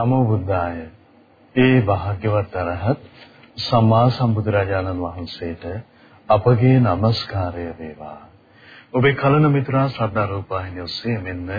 නමෝ බුද්ධාය. ඒ භාග්‍යවත් අරහත් සම්මා සම්බුදුරජාණන් වහන්සේට අපගේ নমස්කාරය වේවා. ඔබේ කලන මිතුරා ශ්‍රද්ධා රූපවාහිනිය ඔස්සේ මෙන්න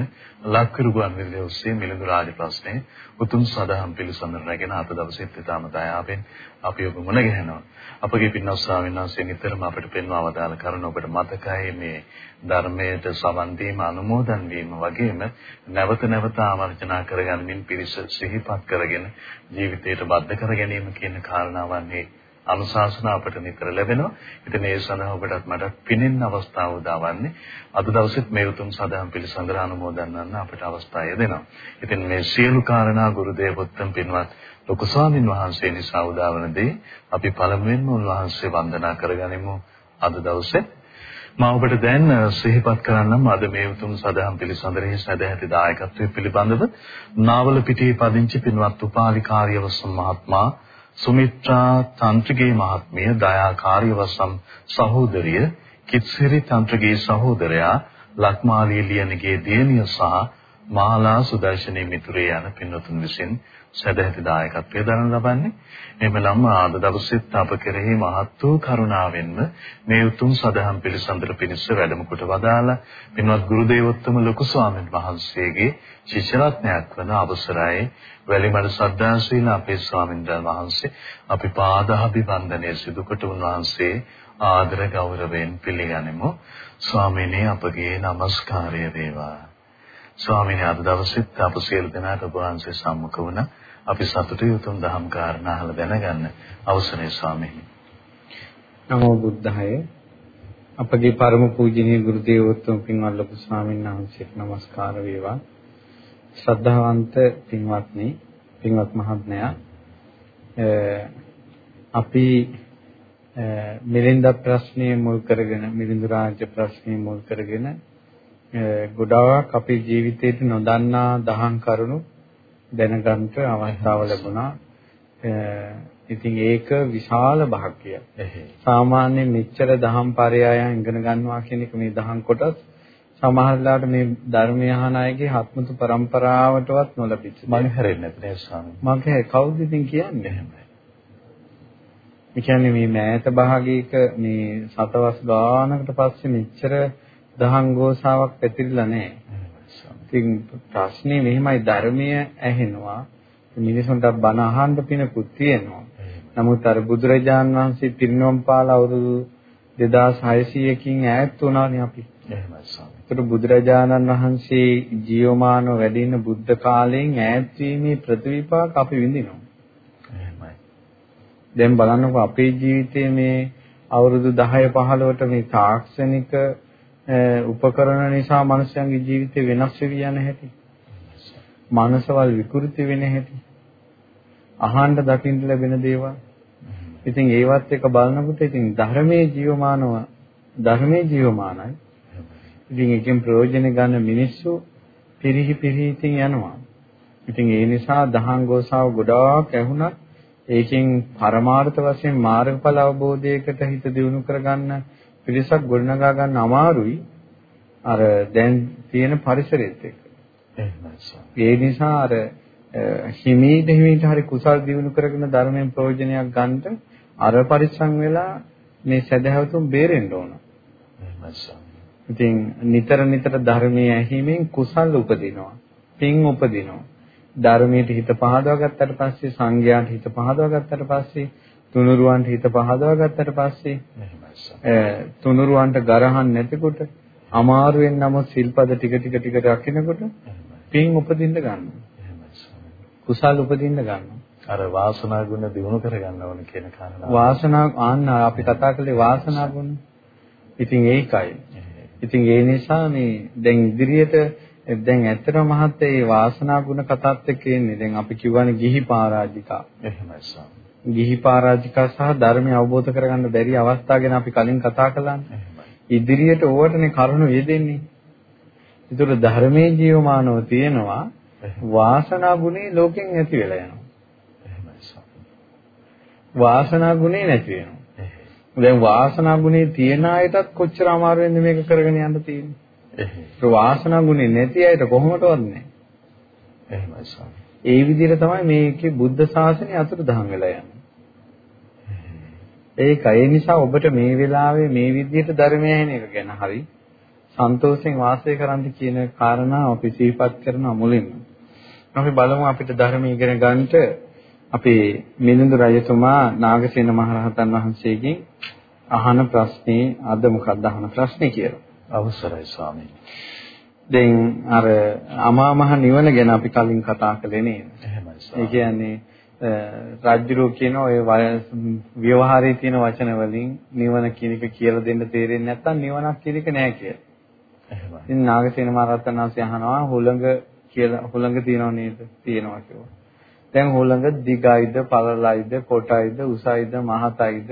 ලක්විරු ගුවන් විදුලිය ඔස්සේ මිලිඳු රාජ ප්‍රශ්නේ උතුම් සදහම් පිළිසඳර රැගෙන අද දවසෙත් ඊටම දයාවෙන් අපි ඔබ මුණ ගැහෙනවා. අපගේ පින්වත් ස්වාමීන් වහන්සේ නිතරම අපිට පෙන්වා වදාළ කරුණ ඔබට මතකයි මේ ධර්මයට සවන් දීම අනුමෝදන් වීම වගේම නැවත නැවත ආවර්ජනා කරගන්නමින් පිරිස සිහිපත් කරගෙන ජීවිතයට බද්ධ කර ගැනීම කියන කාරණාවන්හි අනුශාසනා අපට නිතර ලැබෙනවා. ඉතින් ඒ සඳහා ඔබටත් මටත් පිනෙන්න අවස්ථාව උදාවන්නේ අද දවසෙත් මේ උතුම් සදාම් පිළිසඳර අනුමෝදන් වන්න අපට අවස්ථාව දෙනවා. ඉතින් මේ සියලු කාරණා ගුරු දේවෝත්තම පින්වත් ලොකු ස්වාමින් වහන්සේ නිසා උදාවන දේ අපි පළමුවෙන්ම උන්වහන්සේ වන්දනා කරගනිමු අද දවසේ මම ඔබට දැන් සිහිපත් කරන්නම් අද මේ උතුම් සදහම් පිළිසඳරෙහි සැදැහැති දායකත්වයේ පිළිබඳව නාවල පිටියේ පදිංචි පින්වත් උපාලි කාර්යවස්ස මහත්මයා සුමිත්‍රා තන්ත්‍රගේ මහත්මිය දයාකාරී වසම් සහෝදරිය කිත්සිරි තන්ත්‍රගේ සහෝදරයා ලක්මාලී ලියනගේ දියණිය සහ මාලා සුදර්ශනී මිතුරේ යන පින්වතුන් විසින් සදැහැති දායකත්වයේ දරන ලබන්නේ. එහෙම නම් ආද දවසෙත් අප කෙරෙහි මහත් වූ කරුණාවෙන්ම මේ උතුම් සදහම් පිළිසඳර පිණිස වැඩම කොට වදාලා පින්වත් ගුරු දේවෝත්තම ලොකු ස්වාමීන් වහන්සේගේ ශිෂ්‍යරත්නයක් වන අවසරයි. වැලිමඩ සද්ධාශීල අපේ ස්වාමීන් වහන්සේ අපි පාදාභිවන්දනය සිදු කොට උන්වහන්සේ ආදර ගෞරවයෙන් පිළිගනිමු. ස්වාමීනි අපගේ নমස්කාරය වේවා. ස්වාමීනි අද දවසෙත් අප සියලු දෙනාට ඔබ වහන්සේ සම්මුඛ වුණා අපි සතුටු යුතුම් දහම් කාරණා අහලා දැනගන්න අවසරයි ස්වාමීනි. නමෝ බුද්ධාය. අපගේ පරම පූජනීය ගුරු දේවෝත්තම පින්වත් ලොකු ස්වාමීන් වහන්සේට নমස්කාර වේවා. ශ්‍රද්ධාවන්ත පින්වත්නි, පින්වත් මහත්මයා අපි මිලින්ද ප්‍රශ්නය මුල් කරගෙන මිලින්දු රාජ්‍ය ප්‍රශ්නය මුල් කරගෙන ගොඩාක් අපේ ජීවිතේට නොදන්නා දහම් කරුණු දැනගන්න අවස්ථාව ලැබුණා. ඉතින් ඒක විශාල භාග්‍යයක්. සාමාන්‍ය මෙච්චර දහම් පරයයන් ඉගෙන ගන්නවා කියන එක මේ දහම් කොටස් සමහරලාට මේ ධර්මය අහන අයගේ හත්මුතු પરම්පරාවටවත් නොලැබිච්ච. මම හැරෙන්නේ නැත් නේ ස්වාමී. මම කවුද ඉතින් කියන්නේ එහෙමයි. ඒ කියන්නේ මේ මෑත භාගයක මේ සතවස් ගානකට පස්සේ මෙච්චර දහම් ගෝසාවක් පැතිරිලා නැහැ. ඉතින් ප්‍රශ්නේ මෙහෙමයි ධර්මය ඇහෙනවා මිනිසුන්ට බණ අහන්න පිනකුත් තියෙනවා. නමුත් අර බුදුරජාන් වහන්සේ පිරිනොම් පාලා අවුරුදු 2600කින් ඈත් වුණානේ අපි. එහෙමයි ස්වාමී. බුදුරජාණන් වහන්සේ ජීවමානව වැඩ ඉන්න බුද්ධ කාලයෙන් ඈත් වීමේ ප්‍රතිවිපාක අපි විඳිනවා. එහෙමයි. දැන් බලන්නකෝ අපේ ජීවිතයේ මේ අවුරුදු 10 15ට මේ තාක්ෂණික උපකරණ නිසා මනුෂ්‍යයන්ගේ ජීවිතේ වෙනස් වෙවි යන හැටි. මානසවල් විකෘති වෙන හැටි. අහන්න දකින්න ලැබෙන දේවල්. ඉතින් ඒවත් එක බලනකොට ඉතින් ධර්මයේ ජීවමානව ධර්මයේ ජීවමානයි. ඉතින් එකෙන් ප්‍රයෝජන ගන්න මිනිස්සු පිරිහි පිරිහි ඉතින් යනවා. ඉතින් ඒ නිසා දහං ගෝසාව ගොඩාක් ඇහුණත් ඒකෙන් පරමාර්ථ වශයෙන් මාර්ගඵල අවබෝධයකට හිත දියුණු කරගන්න පිරිසක් ගොඩනගා ගන්න අමාරුයි අර දැන් තියෙන පරිසරයත් එක්ක. ඒ නිසා අර හිමීට හිමීට හරි කුසල් දිනු කරගෙන ධර්මයෙන් ප්‍රයෝජනයක් ගන්නට අර පරිස්සම් වෙලා මේ සදහවතුන් බේරෙන්න ඕන. ඉතින් නිතර නිතර ධර්මයේ ඇහිමින් කුසල් උපදිනවා. පින් උපදිනවා. ධර්මයට හිත පහදවා ගත්තට පස්සේ සංඝයාට හිත පහදවා ගත්තට පස්සේ තුනුරුවන්ට හිත පහදවා ගත්තට පස්සේ තුනුරුවන්ට ගරහන් නැතිකොට අමාරුවෙන් නම් සිල්පද ටික ටික ටික රකින්නකොට පින් උපදින්න ගන්නවා. කුසල් උපදින්න ගන්නවා. අර වාසනා ගුණ දිනු කරගන්න ඕන කියන කාරණාව. වාසනා ආන්න අපි කතා කළේ වාසනා ගුණ. ඉතින් ඒකයි. ඉතින් ඒ නිසා මේ දැන් ඉදිරියට දැන් ඇත්තටම මහත්තයා මේ වාසනා ගුණ කතාත් එක්ක ඉන්නේ. දැන් අපි කියවනේ ගිහි පරාජිකා. එහෙමයි සාම. ගිහි පරාජිකා සහ ධර්මය අවබෝධ කරගන්න බැරි අවස්ථා ගැන අපි කලින් කතා කළානේ. ඉදිරියට ඕවටනේ කරුණු යෙදෙන්නේ. ඒතර ධර්මයේ ජීවමානව තියෙනවා වාසනා ගුණේ ලෝකෙන් නැති වෙලා යනවා. වාසනා ගුණේ නැති වෙනවා. දැන් වාසනා ගුණේ තියෙන අයටත් කොච්චර අමාරුවෙන්ද මේක කරගෙන යන්න තියෙන්නේ. ඒ වාසනා ගුණේ නැති අයට කොහොමදවත් නැහැ. එහෙමයි ස්වාමී. ඒ විදිහට තමයි මේකේ බුද්ධ ශාසනය අතුරුදහන් වෙලා යන්නේ. ඒකයි ඒ නිසා ඔබට මේ වෙලාවේ මේ විදිහට ධර්මය ඇහෙන එක ගැන හරි සන්තෝෂෙන් වාසය කරන්න කියන කාරණා අපි සිහිපත් කරන මුලින්ම. අපි බලමු අපිට ධර්ම ඉගෙන ගන්නට අපේ මිලිඳු රජතුමා නාගසේන මහරහතන් වහන්සේගෙන් අහන ප්‍රශ්නේ අද මොකක්ද අහන ප්‍රශ්නේ කියලා. අවසරයි ස්වාමීනි. දැන් අර අමා මහ නිවන ගැන අපි කලින් කතා කළේ නේද? එහෙමයි. ඒ කියන්නේ රාජ්‍යරෝ කියන ඔය ව්‍යවහාරයේ තියෙන වචන වලින් නිවන කියන එක කියලා දෙන්න තේරෙන්නේ නැත්නම් නිවනක් කියන එක නෑ කියලා. එහෙමයි. ඉතින් නාගසේන මහරහතන් වහන්සේ අහනවා හුළඟ කියලා හුළඟ තියෙනව නේද? තියෙනවා කිව්වා. දැන් හුළඟ දිගයිද, පළලයිද, කොටයිද, උසයිද, මහතයිද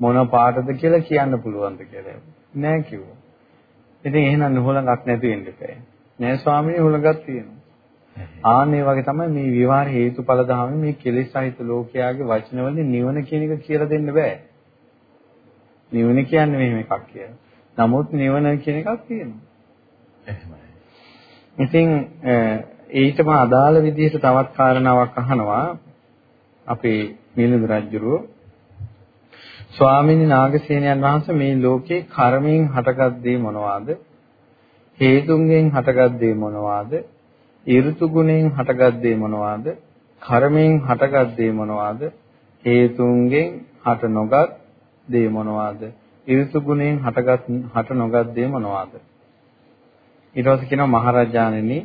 මොන පාටද කියලා කියන්න පුළුවන්ද කියලා. නෑ කිව්වා. ඉතින් එහෙනම් හුළඟක් නැති වෙන්න බෑ. නෑ ස්වාමීනි හුළඟක් තියෙනවා. ආන් මේ වගේ තමයි මේ විවහාර හේතුඵල ධර්මයේ මේ කෙලෙස් සහිත ලෝකයාගේ වචනවලින් නිවන කියන එක කියලා දෙන්න බෑ. නිවන කියන්නේ මෙහෙම එකක් කියලා. නමුත් නිවන කියන එකක් තියෙනවා. එහෙමයි. ඉතින් ඊටම අදාළ විදිහට තවත් කාරණාවක් අහනවා අපේ මිලිඳු රජුරෝ ස්වාමීන් නාගසේනයන් වහන්සේ මේ ලෝකේ කර්මයෙන් හටගත් දේ මොනවාද? හේතුන්ගෙන් හටගත් දේ මොනවාද? ඍතු ගුණයෙන් හටගත් දේ මොනවාද? කර්මයෙන් හටගත් දේ මොනවාද? හේතුන්ගෙන් හට නොගත් දේ මොනවාද? ඍතු ගුණයෙන් හටගත් හට නොගත් දේ මොනවාද? ඊට පස්සේ කියනවා මහරජාණෙනි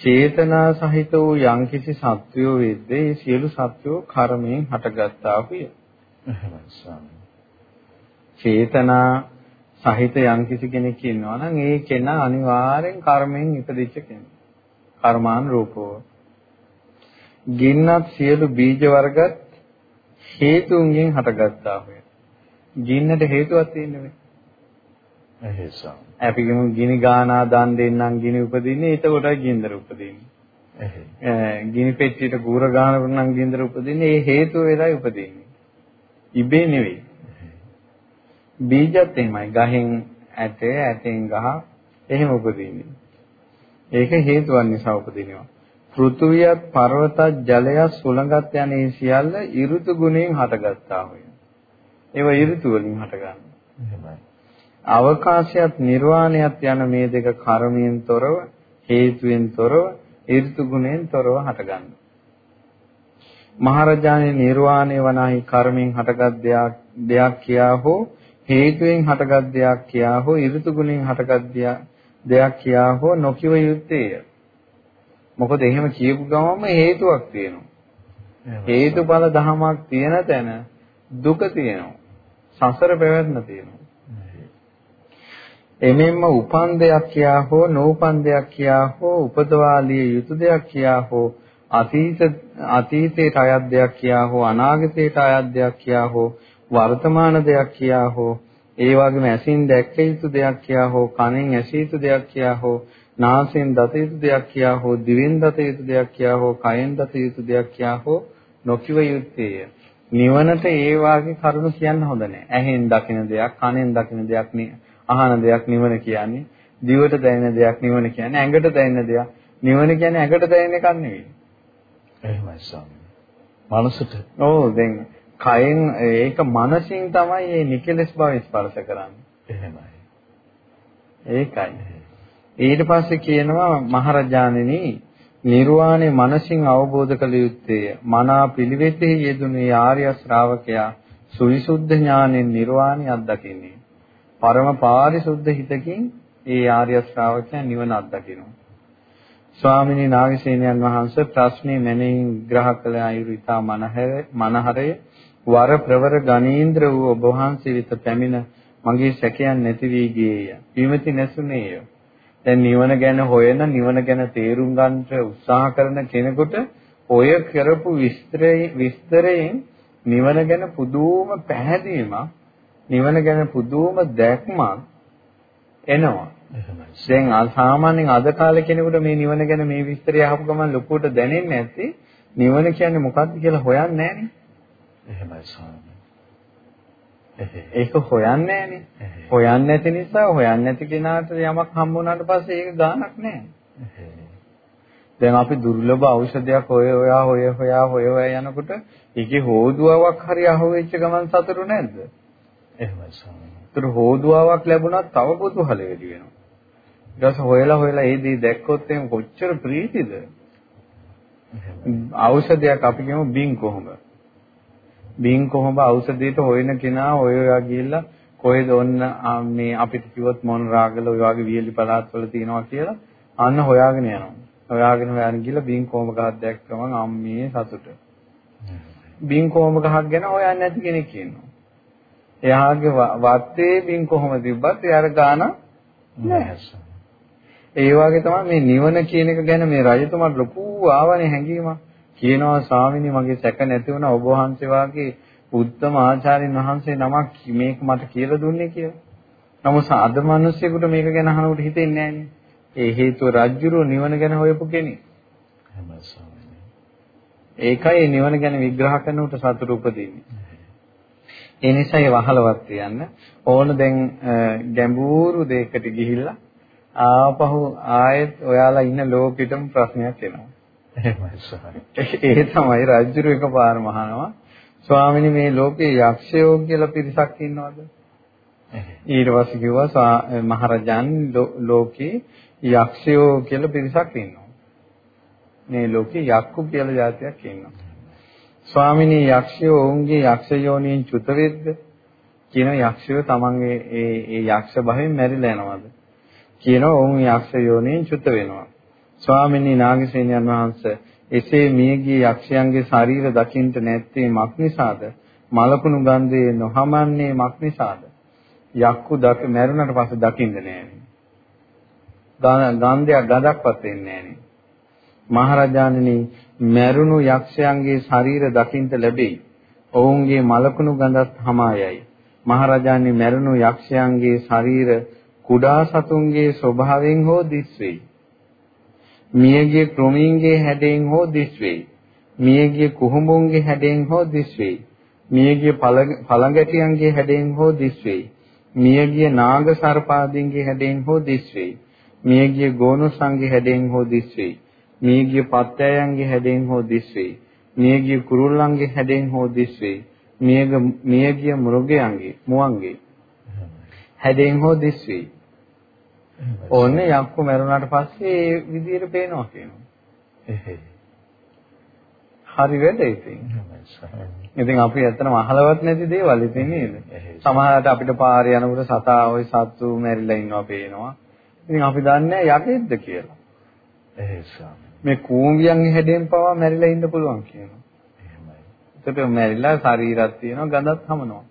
චේතනා සහිත වූ යම්කිසි සත්වයෝ වෙද්දී ඒ සියලු සත්වෝ කර්මයෙන් හටගත්තා වූය. චේතනා සහිත යම්කිසි කෙනෙක් ඉන්නවා නම් ඒ කෙනා අනිවාර්යෙන් කර්මයෙන් ඉපදිච්ච කෙනෙක්. කර්මානුරූපව. ගින්නත් සියලු බීජ වර්ගත් හේතුන්ගෙන් හටගත්තා හොය. ගින්නට හේතුවක් තියෙන්නේ එහෙසම්. අපි කියමු ගිනි ගානා දන් දෙන්නම් ගිනි උපදින්නේ එතකොටයි ගින්දර උපදින්නේ. ගිනි පෙට්ටියට කූර ගානකට නම් ගින්දර උපදින්නේ ඒ හේතුව වෙලයි උපදින්නේ. ඉබේ නෙවෙයි. බීජත් එහෙමයි. ගහෙන් ඇට ඇටෙන් ගහ එහෙම උපදින්නේ. ඒක හේතුවන් නිසා උපදිනවා. පෘථුවියත් පර්වතත් ජලයත් සුළඟත් යන ඒ සියල්ල ඍතු ගුණයෙන් හටගත්තා හොය. ඒවා ඍතු වලින් හටගන්නවා. එහෙමයි. අවකාශයත් නිර්වාණයත් යන මේ දෙක කර්මයෙන් තොරව හේතුවෙන් තොරව ඍතු ගුණයෙන් තොරව හටගන්නවා. මහරජාණන් නිර්වාණය වනාහි කර්මයෙන් හටගත් දෙයක් කියා හෝ හේතුවෙන් හටගත් දෙයක් කියා හෝ ඍතු ගුණයෙන් හටගත් දෙයක් දෙයක් කියා හෝ නොකිය යුත්තේය. මොකද එහෙම කියපු ගමම හේතුවක් තියෙනවා. හේතුඵල ධමයක් තියෙන තැන දුක තියෙනවා. සසර පැවැත්ම තියෙනවා. එමෙන්න උපන් දෙයක් කියා හෝ නෝපන් දෙයක් කියා හෝ උපදවාලිය යුතු දෙයක් කියා හෝ අතීත අතීතයට අයත් දෙයක් කියා හෝ අනාගතයට අයත් දෙයක් කියා හෝ වර්තමාන දෙයක් කියා හෝ ඒ වගේම ඇසින් දැක්ක යුතු දෙයක් කියා හෝ කනෙන් ඇසිය යුතු දෙයක් කියා හෝ නාසයෙන් දත යුතු දෙයක් කියා හෝ දිවෙන් දත යුතු දෙයක් කියා හෝ කයෙන් දත යුතු දෙයක් කියා හෝ නොකිව යුත්තේය. නිවනට ඒ වාගේ කරුණු කියන්න හොඳ නැහැ. ඇහෙන් දකින දෙයක්, කනෙන් දකින දෙයක් අහන දෙයක් නිවන කියන්නේ. දිවට දැනෙන දෙයක් නිවන කියන්නේ. ඇඟට දැනෙන දෙයක් නිවන කියන්නේ ඇඟට දැනෙන එකක් නෙවෙයි. එහෙමයි ස්වාමී. මනසට. ඔව් දැන් කයෙන් ඒක මනසින් තමයි මේ නිකලස් බව ස්පර්ශ කරන්නේ. එහෙමයි. ඒකයි. ඊට පස්සේ කියනවා මහරජාණෙනි නිර්වාණය මනසින් අවබෝධ කළ යුත්තේය. මනා පිළිවෙතෙහි යෙදුනේ ආර්ය ශ්‍රාවකයා සුවිසුද්ධ ඥානෙන් නිර්වාණය අත්දකින්නේ. පරම පාරිශුද්ධ හිතකින් ඒ ආර්ය ශ්‍රාවකයා නිවන අත්දකිනවා. ස්වාමිනී නාගසේනයන් වහන්සේ ප්‍රශ්නේ මැනවින් විග්‍රහ කළ අයුරු ඉතා මනහරය වර ප්‍රවර ගණීන්ද්‍ර වූ ඔබ වහන්සේ වෙත පැමිණ මගේ සැකයන් නැති වී ගියේය. විමති නැසුනේය. දැන් නිවන ගැන හොයන නිවන ගැන තේරුම් ගන්නට උත්සාහ කරන කෙනෙකුට ඔය කරපු විස්තරයෙන් නිවන ගැන පුදුම පැහැදීමක් නිවන ගැන පුදුම දැක්මක් එනවා. දැන් සාමාන්‍යයෙන් අද කාලේ කෙනෙකුට මේ නිවන ගැන මේ විස්තරය අහපු ගමන් ලොකුවට දැනෙන්නේ නැති නිවන කියන්නේ මොකක්ද කියලා හොයන්නේ නැහනේ. එහෙමයි ස්වාමී. ඒක හොයන්නේ නැහනේ. හොයන්නේ නැති නිසා හොයන්නේ නැති කෙනාට යමක් හම්බ වුණාට පස්සේ ඒක ගාණක් නැහැ. දැන් අපි දුර්ලභ ඖෂධයක් හොය හොයා හොය හොයා හොය හොයා යනකොට ඒකේ හෝදුවාවක් හරි අහුවෙච්ච ගමන් සතුටු නැද්ද? එහෙමයි ස්වාමීනි. ඒතර හෝදුවාවක් ලැබුණත් තව කුතුහල වැඩි වෙනවා. ඊට පස්සේ හොයලා හොයලා ඒ දේ දැක්කොත් එහෙනම් කොච්චර ප්‍රීතිද? ඖෂධයක් අපි කියමු බින් කොහොඹ. බින් කොහොඹ ඖෂධයට හොයන කෙනා ඔය ඔයා ගිහිල්ලා කොහෙද ඔන්න මේ අපිට කිව්වොත් මොන රාගල ඔය වගේ වියලි පළාත්වල තියෙනවා කියලා අන්න හොයාගෙන යනවා. හොයාගෙන හොයාගෙන ගිහලා බින් කොහොඹ ගහක් දැක්කම අම්මේ සතුට. බින් කොහොඹ ගහක් ගැන හොයන්නේ නැති කෙනෙක් ඉන්නවා. එයාගේ වත්තේ බින් කොහොම තිබ්බත් එයාට ගාන නැහැ. ඒ වගේ තමයි මේ නිවන කියන එක ගැන මේ රජතුමාට ලොකු ආවනේ හැඟීමක්. කියනවා ස්වාමීනි මගේ සැක නැති වුණා ඔබ වහන්සේ වාගේ උත්තම ආචාර්යන් වහන්සේ නමක් මේක මට කියලා දුන්නේ කියලා. නමුත් අද මිනිස්සුෙකුට මේක ගැන අහනකොට හිතෙන්නේ නැහනේ. ඒ හේතුව රජ්ජුරුව නිවන ගැන හොයපු කෙනෙක්. ඒකයි නිවන ගැන විග්‍රහ කරනකොට සතුට උපදින්නේ. ඒ නිසා ඒ වහලවත් තියන්න ඕන දැන් ගැඹුරු දෙයකට ගිහිල්ලා ආපහු ආයෙත් ඔයාලා ඉන්න ලෝකෙටම ප්‍රශ්නයක් එනවා. ඒ තමයි රජුරු එකපාරම අහනවා ස්වාමිනේ මේ ලෝකේ යක්ෂයෝ කියලා පිරිසක් ඉන්නවද? ඊට පස්සේ කිව්වා මහරජාන් ලෝකේ යක්ෂයෝ කියලා පිරිසක් ඉන්නවා. මේ ලෝකේ යක්කු කියලා જાතියක් ඉන්නවා. ස්වාමිනේ යක්ෂයෝ ඔවුන්ගේ යක්ෂ යෝනියෙන් චුත වෙද්ද? කියන යක්ෂයෝ තමන්ගේ ඒ ඒ යක්ෂ භවෙන් මැරිලා යනවාද? කියනවා ඔවුන් යක්ෂ යෝනියෙන් චුත වෙනවා. ස්වාමිනී නාගසේනයන් වහන්සේ එසේ මියගිය යක්ෂයන්ගේ ශරීර දකින්ට නැත්තේ මක් නිසාද? මලකුණු ගන්ධයේ නොහමන්නේ මක් නිසාද? යක්කු දක මැරුණට පස්සේ දකින්න නෑනේ. ගන්ධයක් ගඳක්වත් එන්නේ නෑනේ. මහරජාණනි මැරුණු යක්ෂයන්ගේ ශරීර දකින්ට ලැබෙයි. ඔවුන්ගේ මලකුණු ගඳත් හමායයි. මහරජාණනි මැරුණු යක්ෂයන්ගේ ශරීර කුඩා සතුන්ගේ ස්වභාවයෙන් හෝ දිස් වෙයි. මියගිය ක්‍රමීන්ගේ හැඩයෙන් හෝ දිස් වෙයි. මියගිය කුහුඹුන්ගේ හැඩයෙන් හෝ දිස් වෙයි. මියගිය පළඟැටියන්ගේ හැඩයෙන් හෝ දිස් වෙයි. මියගිය නාග සර්පාදීන්ගේ හැඩයෙන් හෝ දිස් වෙයි. මියගිය ගෝනුසංගේ හැඩයෙන් හෝ දිස් වෙයි. මියගිය පත්‍යයන්ගේ හැඩයෙන් හෝ දිස් වෙයි. මියගිය කුරුල්ලන්ගේ හැඩයෙන් හෝ දිස් වෙයි. මියග මියගිය මෘගයන්ගේ මුවන්ගේ හැඩයෙන් හෝ දිස් වෙයි. ඕන්නේ යක්කු මැරුණාට පස්සේ ඒ විදිහට පේනවා කියනවා. හරි වැඩ ඉතින්. ඉතින් අපි ඇත්තටම අහලවත් නැති දේවල් ඉතින් නේද? සමහරවිට අපිට පාරේ යනකොට සතා ওই සත්තු මැරිලා ඉන්නවා පේනවා. ඉතින් අපි දන්නේ යකෙක්ද කියලා. මේ කූඹියන්ගේ හැඩයෙන් පවා මැරිලා ඉන්න පුළුවන් කියනවා. එහෙමයි. ඒකට මැරිලා ශරීරයක් තියෙනවා ගඳත් හමනවා.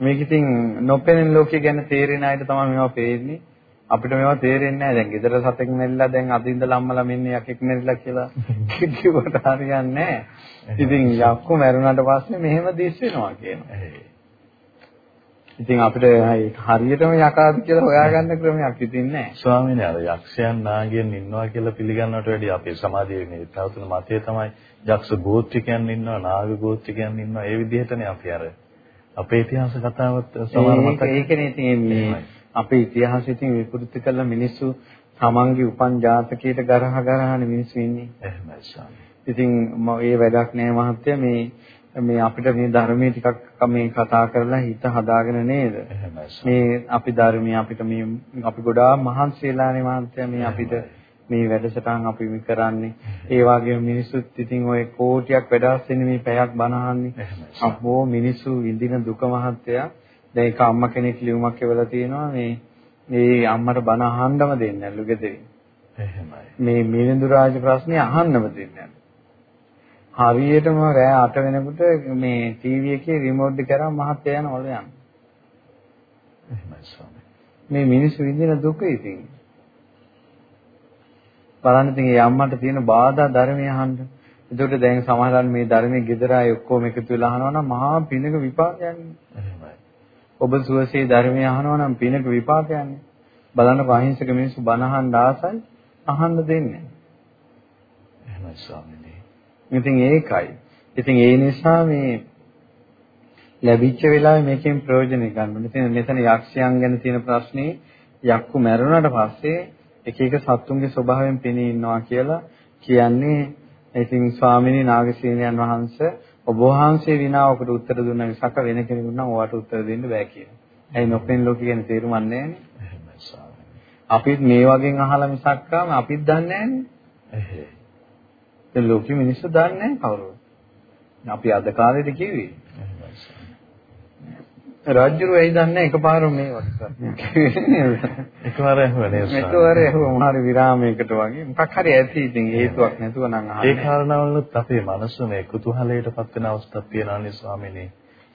මේක ඉතින් නොපෙනෙන ලෝකයේ ගැන තේරෙන අයට තමයි මේවා පේන්නේ. අපිට මේවා තේරෙන්නේ නැහැ. දැන් ගෙදර සතෙක් මෙරිලා දැන් අද ඉඳලා අම්මලා මෙන්න යකෙක් මෙරිලා කියලා කිව්වට හරියන්නේ නැහැ. ඉතින් යක්කු මැරුණාට පස්සේ මෙහෙම දිස් වෙනවා කියනවා. ඉතින් අපිට හරියටම යකාද කියලා හොයාගන්න ක්‍රමයක් ඉතින් නැහැ. ස්වාමීනි අර යක්ෂයන් නාගයන් ඉන්නවා කියලා පිළිගන්නවට වැඩිය අපේ සමාජයේ මේ තවතුන මතය තමයි යක්ෂ ගෝත්‍රිකයන් ඉන්නවා නාග ගෝත්‍රිකයන් ඉන්නවා ඒ විදිහටනේ අපි අර අපේ ඉතිහාස කතාවත් සමහර මතක ඒකනේ ඉතින් මේ අපේ ඉතිහාසෙ ඉතින් විකෘති කළ මිනිස්සු තමන්ගේ උපන් ජාතකයට ගරහ ගරහනේ මිනිස්සු ඉන්නේ. එහෙමයි ස්වාමී. ඉතින් මේ වැඩක් නෑ මහත්තයා මේ මේ අපිට මේ ධර්මයේ ටිකක් මේ කතා කරලා හිත හදාගෙන නේද? මේ අපි ධර්මයේ අපිට මේ අපි ගොඩාක් මහන්සි වෙලානේ මහත්තයා මේ අපිට මේ වැඩසටහන් අපි මේ කරන්නේ. ඒ වගේම මිනිස්සුත් ඉතින් ওই කෝටියක් වැඩස් වෙන්නේ මේ පැයක් බනහන්නේ. අපෝ මිනිස්සු විඳින දුක මහත්තයා දැන් ඒක අම්මා කෙනෙක් ලියුමක් එවලා තියෙනවා මේ මේ අම්මට බන අහන්නම දෙන්නේ නැල්ලු ගෙදරින්. එහෙමයි. මේ මිලිඳු රාජ ප්‍රශ්නේ අහන්නම දෙන්නේ නැල්ලු. හරියටම රෑ 8 වෙනකොට මේ ටීවී එකේ රිමෝට් එක කරා මහත්තයා යනවලු යන්න. එහෙමයි ස්වාමී. මේ මිනිස්සු විඳින දුක ඉතින්. බලන්න ඉතින් ඒ අම්මට තියෙන බාධා ධර්මයේ අහන්න. ඒකට දැන් සමහරවල් මේ ධර්මයේ gedara අය ඔක්කොම එකතු වෙලා අහනවා නම් මහා පිනක විපාකයක්. ඔබ සුවසේ ධර්මය අහනවා නම් පිනක විපාකයන්නේ. බලන්න අහිංසක මිනිස්සු බණ අහන්න ආසයි අහන්න දෙන්නේ. එහෙමයි ස්වාමීනි. ඉතින් ඒකයි. ඉතින් ඒ නිසා මේ ලැබිච්ච වෙලාවේ මේකෙන් ප්‍රයෝජන ගන්න. ඉතින් මෙතන යක්ෂයන් ගැන තියෙන ප්‍රශ්නේ යක්කු මැරුණාට පස්සේ එක එක සත්තුන්ගේ ස්වභාවයෙන් පෙනී ඉන්නවා කියලා කියන්නේ ඉතින් ස්වාමිනී නාගසේනයන් වහන්සේ ඔබ වහන්සේ විනාවකට උත්තර දුන්න මිසක වෙන කෙනෙකුට නම් ඔයාට උත්තර දෙන්න බෑ කියලා. ඇයි නොපෙන් ලෝක කියන තේරුමක් නැහැ අපිත් මේ වගේ අහලා මිසක් අපිත් දන්නේ නැහැ නේ. ලෝකෙ මිනිස්සු දන්නේ නැහැ කවුරුත්. අපි අද කාලේදී කිව්වේ. රාජ්‍යරු ඇයි දන්නේ එකපාරම මේ වගේ එකවර ඇහුවනේ එකවර ඇහුව. මොනාරි විරාමයකට වගේ. මොකක් හරි ඇති ඉතින් හේතුවක් නැතුව නම් අහන්නේ. ඒ කාරණාවලත් අපේ මනස මේ කුතුහලයටපත් වෙන අවස්ථාවක් තියෙනවානේ ස්වාමීනි.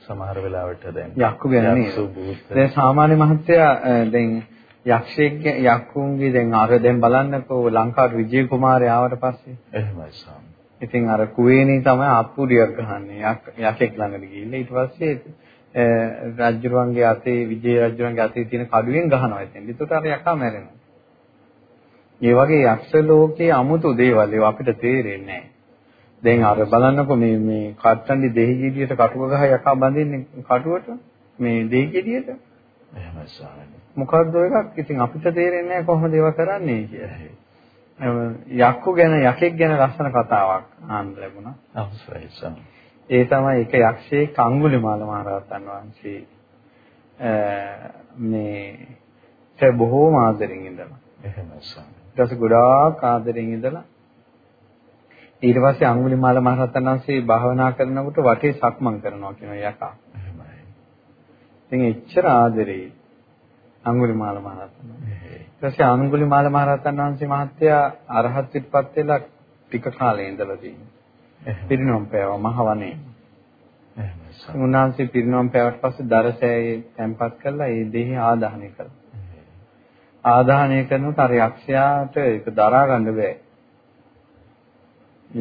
සමහර වෙලාවට දැන්. යක්කු ගැන නේද? දැන් සාමාන්‍ය මහත්තයා දැන් යක්ෂයෙක් යක්කුන්ගේ දැන් අර දැන් බලන්නකෝ ලංකාවට විජේ කුමාරයා ආවට පස්සේ. එහෙමයි ස්වාමී ඉතින් අර කුවේණී තමයි අප්පුඩියක් ගහන්නේ. යකෙක් ළඟට ගිහිල්ලා ඊට පස්සේ රජුරුවන්ගේ අතේ විජේ රජුරුවන්ගේ අතේ තියෙන කඩුවෙන් ගහනවා එතෙන්. ඒකට අර යකා මැරෙනවා. මේ වගේ යක්ෂ ලෝකයේ 아무තු දේවල් ඒවා අපිට තේරෙන්නේ නැහැ. දැන් අර බලන්නකො මේ මේ කට්ටන්ඩි දෙහි ගෙඩියට කටුව ගහ යකා බඳින්නේ කටුවට මේ දෙහි ගෙඩියට. එහෙමයි ස්වාමීනි. මොකද්ද එකක් ඉතින් අපිට තේරෙන්නේ නැහැ කොහොමද ඒවා කරන්නේ කියලා. යක්කු ගැන යකෙක් ගැන ලස්සන කතාවක් අහන්න ලැබුණා. අවශ්‍යයි ස්වාමී. ඒ තමයි එක යක්ෂයෙක් අඟුලිමාල මහරහතන් වහන්සේ මේ බොහෝම ආදරෙන් ඉඳලා. එහෙමයි ස්වාමී. ඊට පස්සේ ගොඩාක් ආදරෙන් ඉඳලා ඊට පස්සේ අඟුලිමාල මහරහතන් වහන්සේ භාවනා කරනකොට වටේ සක්මන් කරනවා කියන යකා. එහෙමයි. ඉතින් එච්චර ආදරේ අඟුලිමාල මහරහතන්. ඊට පස්සේ අඟුලිමාල මහරහතන් වහන්සේ මහත්තයා අරහත් පිටපත් වෙලා ටික කාලේ ඉඳලා තියෙනවා. පිරිනොම් පෑවා මහවනේ. උන්වහන්සේ පිරිනොම් පෑවට පස්සේ දරසෑයේ තැන්පත් කරලා ඒ දෙහි ආදාහනය කළා. ආදාහනය කරනකොට අර යක්ෂයාට ඒක දරා ගන්න බෑ.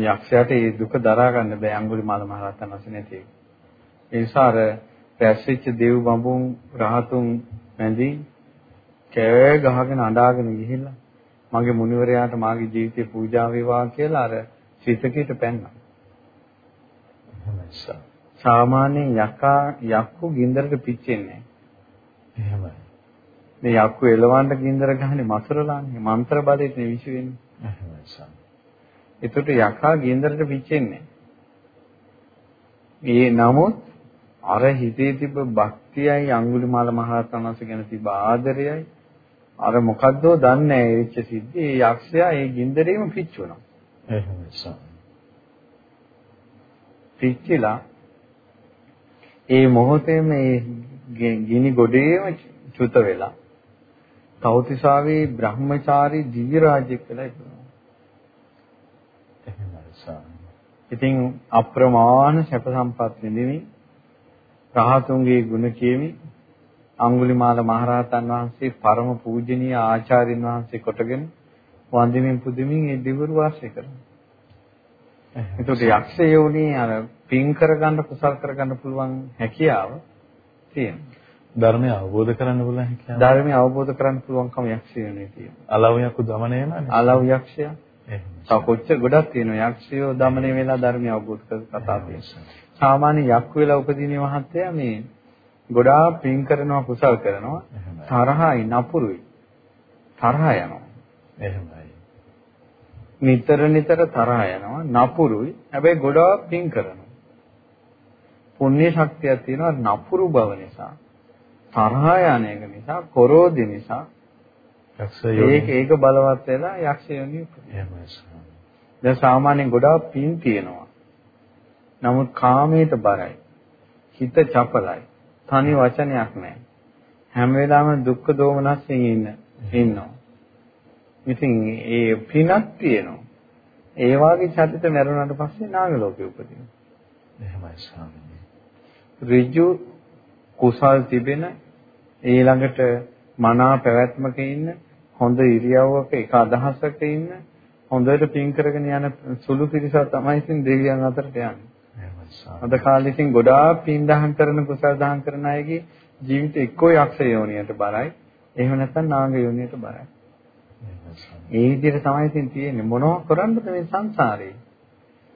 යක්ෂයාට ඒ දුක දරා ගන්න බෑ අඟුලිමාල මහරහතන් වහන්සේ නැති. ඒ නිසා අර පැස්සෙච්ච දෙව් බඹුන් රහතුන් වැඳි කෑ ගහගෙන අඬාගෙන ගිහිල්ලා මගේ මුනිවරයාට මාගේ ජීවිතේ පූජා වේවා කියලා අර සිතකේට පැන්නා. සාමාන්‍යයෙන් යකා යක්කු ගින්දරට පිච්චෙන්නේ නැහැ. එහෙමයි. මේ යක්කු එලවන්න ගින්දර ගහන්නේ මසරලානේ. මන්ත්‍ර බලයෙන් විශ් වෙන්නේ. එහෙමයි සම්. ඒකට යකා ගින්දරට පිච්චෙන්නේ ඒ නමුත් අර හිතේ තිබ්බ භක්තියයි අඟුලිමාල මහරහතන් වහන්සේ ගැන තිබ්බ ආදරයයි අර මොකද්දෝ දන්නේ නැහැ ඒ සිද්ධි ඒ යක්ෂයා ඒ ගින්දරේම පිච්චුණා. එහෙමයි සම්. පිච්චිලා ඒ මොහොතේ මේ ගිනි ගොඩේම චුත වෙලා තෞතිසාවේ බ්‍රහ්මචාරී දිව්‍ය රාජ්‍යයක් කියලා ඉපදුණා. ඉතින් අප්‍රමාණ සැප සම්පත් විඳිමින් රහතුන්ගේ ගුණ කියමි අඟුලිමාල මහරහතන් වහන්සේ පරම පූජනීය ආචාර්යන් වහන්සේ කොටගෙන වන්දිමින් පුදමින් ඒ දිවුරු වාසය කරනවා. ඒකට යක්ෂය උනේ අර පින් කරගන්න කුසල් කරගන්න පුළුවන් හැකියාව තියෙනවා. ධර්මය අවබෝධ කරන්න පුළුවන් හැකියාව. ධර්මය අවබෝධ කරන්න පුළුවන්කම යක්ෂයනේ තියෙනවා. අලව්‍යකු දමණය නෑනේ. අලව් යක්ෂය. එහෙනම්. තව කොච්චර ගොඩක් තියෙනවා යක්ෂයෝ දමණය වෙලා ධර්මය අවබෝධ කර කතා තියෙනවා. සාමාන්‍ය යක්ක වෙලා උපදින මහත්තයා මේ ගොඩාක් පින් කරනවා කුසල් කරනවා තරහයි නපුරුයි. තරහා යනවා. එහෙමයි. නිතර නිතර තරහ යනවා නපුරුයි. හැබැයි ගොඩාක් පින් කරනවා. පුණ්‍ය ශක්තියක් තියෙනවා නපුරු බව නිසා. තරහ යන එක නිසා කොරෝධි නිසා. ඒක ඒක බලවත් වෙලා යක්ෂයෝනි දැන් සාමාන්‍යයෙන් ගොඩාක් පින් තියෙනවා. නමුත් කාමයට බරයි. හිත චපලයි. තනි වචනයක් නැහැ හැම වෙලාවෙම දුක්ඛ දෝමනස්යෙන් ඉන්න ඉන්නවා ඉතින් ඒ පිනක් තියෙනවා. ඒ වාගේ චරිත මරුණාට පස්සේ නාග ලෝකෙ උපදිනවා. එහෙමයි ස්වාමීනි. ඍජු කුසල් තිබෙන ඊළඟට මනා පැවැත්මක ඉන්න හොඳ ඉරියව්වක එක අදහසක ඉන්න හොඳට පින් කරගෙන යන සුළු පිරිසක් තමයි ඉතින් දෙවියන් අතරට යන්නේ. අද කාලේ ඉතින් ගොඩාක් පින් දහම් කරන කුසල් දහම් කරන අයගේ ජීවිත එක්කෝ යක්ෂ යෝනියට බරයි. එහෙම නැත්නම් නාග යෝනියට බරයි. ඒ විදිහට තමයි ඉතින් තියෙන්නේ මොනව කරන්නද මේ සංසාරේ.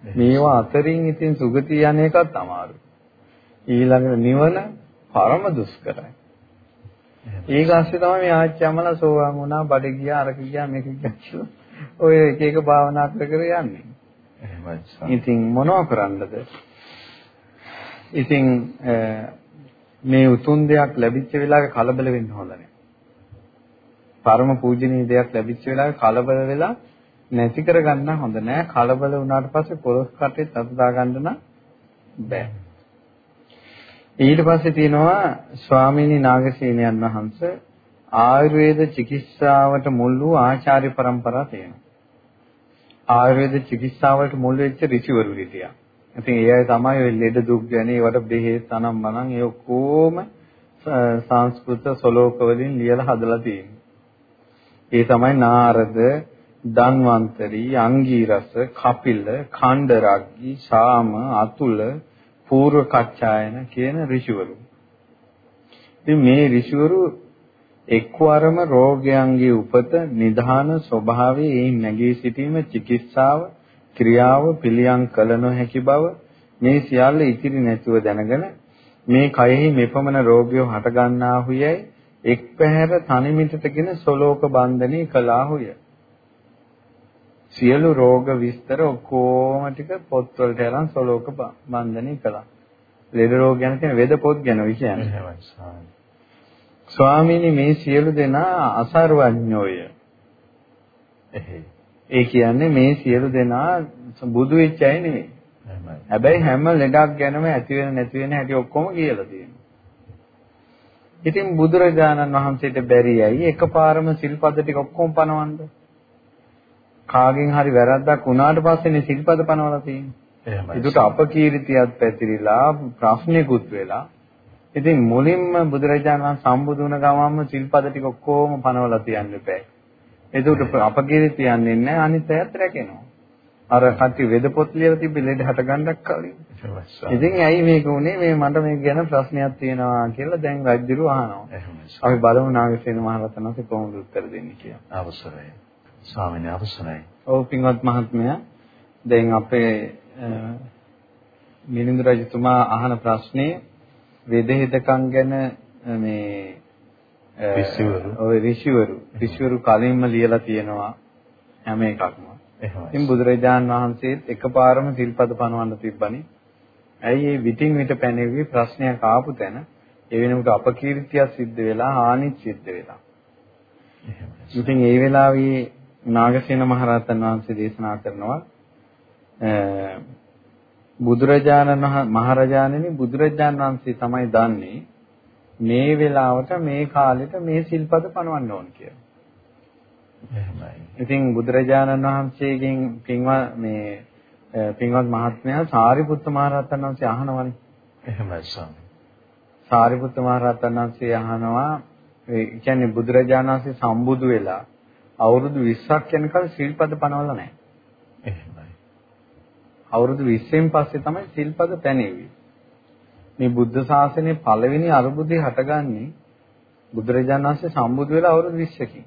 මේවා අතරින් ඉතින් සුගතිය යන එකත් අමාරුයි. ඊළඟට නිවන පරම දුෂ්කරයි. ඒක ඇස්සේ තමයි මේ ආච්චිමලා සෝවාන් වුණා, බඩ ගියා, අරක ගියා, මේක ගියා ඔය එක එක භාවනා කර කර යන්නේ. එහෙමයි. ඉතින් මොනව කරන්නද? ඉතින් මේ උතුම් දෙයක් ලැබිච්ච වෙලාවේ කලබල වෙන්න හොඳ නැහැ. පරම පූජනීය දෙයක් ලැබිච්ච වෙලාවේ කලබල වෙලා නැති කරගන්න හොඳ නැහැ. කලබල වුණාට පස්සේ පොරොස් කටේ තත් දා ගන්න නම් බෑ. ඊට පස්සේ තියෙනවා ස්වාමීනි නාගසේනයන් වහන්සේ ආයුර්වේද චිකිත්සාවට මුල් වූ ආචාර්ය પરම්පරා තියෙනවා. ආයුර්වේද චිකිත්සාවට මුල් වෙච්ච ඍෂිවරු හිටියා. ඉතින් ඒ අය තමයි ඔය ලෙඩ දුක් ගැන ඒවට බෙහෙත් අනම් මනම් ඒ ඔක්කොම සංස්කෘත සලෝක වලින් ලියලා හදලා තියෙන්නේ. ඒ තමයි නාරද, ධන්වන්තරි, අංගීරස, කපිල, ඛණ්ඩරග්ගි, ශාම, අතුල, పూర్ව කච්චායන කියන ඍෂිවරු. ඉතින් මේ ඍෂිවරු එක්වරම රෝගයන්ගේ උපත නිධාන ස්වභාවයේ ඒ නැගී සිටීම චිකිත්සාව ක්‍රියාව පිළියම් කළ නොහැකි බව මේ සියල්ල ඉතිරි නැතුව දැනගෙන මේ කයෙහි මෙපමණ රෝගිය හට ගන්නාහුයයි එක් පැහැර තනිමිටටගෙන සොලෝක බන්ධනී කළාහුය. සියලු රෝග විස්තර ඔක්කොම ටික පොත්වලට අරන් සොලෝක බන්ධනී කළා. ලෙඩ රෝග ගැන කියන වෙද පොත් ගැන විශ්යන්නේ. ස්වාමීනි මේ සියලු දෙනා අසර්වඥෝය. ඒ කියන්නේ මේ සියලු දෙනා බුදු වෙච්ච අය නෙමෙයි. හැබැයි හැම ලෙඩක් ගැනම ඇති වෙන නැති වෙන හැටි ඔක්කොම කියලා තියෙනවා. ඉතින් බුදුරජාණන් වහන්සේට බැරියයි එකපාරම සිල්පද ටික ඔක්කොම පනවන්න. කාගෙන් හරි වැරද්දක් වුණාට පස්සේනේ සිල්පද පනවලා තියෙන්නේ. එහෙමයි. ඒකට අපකීර්තියක් පැතිරිලා ප්‍රශ්නෙකුත් වෙලා ඉතින් මුලින්ම බුදුරජාණන් සම්බුදු වුණ ගමන්ම සිල්පද ටික ඔක්කොම පනවලා තියන්න බෑ. එතකොට අපගිරි තියන්නේ නැහැ අනිත් අයත් රැකෙනවා. අර කටි වෙද පොත් ලියලා තිබ්බ ලෙඩ හට ගන්නක් කලින්. ඉතින් ඇයි මේක උනේ මේ මට මේක ගැන ප්‍රශ්නයක් තියෙනවා කියලා දැන් රජුරු අහනවා. අපි බලමු නාගසේන මහරහතන් වහන්සේ කොහොමද උත්තර දෙන්නේ කියලා. අවසරයි. ස්වාමීන් අවසරයි. ඔව් පින්වත් මහත්මයා දැන් අපේ මිලිඳු රජතුමා අහන ප්‍රශ්නේ වෙදහිතකම් ගැන මේ ඍෂිවරු ඔය ඍෂිවරු ඍෂිවරු කලින්ම ලියලා තියෙනවා හැම එකක්ම. එහෙමයි. බුදුරජාන් වහන්සේත් එකපාරම සිල්පද පනවන්න තිබ්බනේ. ඇයි මේ විтин විට පැනෙවි ප්‍රශ්නයක් ආපු තැන ඒ වෙනකොට අපකීර්තිය සිද්ධ වෙලා ආනිච් සිද්ධ වෙලා. ඉතින් ඒ වෙලාවේ නාගසේන මහරහතන් වහන්සේ දේශනා කරනවා බුදුරජාණන් මහරජාණනි බුදුරජාණන් වහන්සේ තමයි දන්නේ මේ වෙලාවට මේ කාලෙට මේ සිල්පද පනවන්න ඕන කියලා. එහෙමයි. ඉතින් බුදුරජාණන් වහන්සේගෙන් පින්වත් මේ පින්වත් මහත්මයා සාරිපුත්ත මහරහතන් වහන්සේ අහනවනේ. එහෙමයි ස්වාමී. සාරිපුත්ත මහරහතන් වහන්සේ අහනවා ඒ කියන්නේ බුදුරජාණන් වහන්සේ සම්බුදු වෙලා අවුරුදු 20ක් යනකල් සිල්පද පනවලා නැහැ. එහෙමයි. අවුරුදු 20න් පස්සේ තමයි සිල්පද පැනෙන්නේ. මේ බුද්ධ ශාසනයේ පළවෙනි අරුබුදේ හටගන්නේ බුදුරජාණන් වහන්සේ සම්බුදු වෙලා අවුරුදු 20කින්.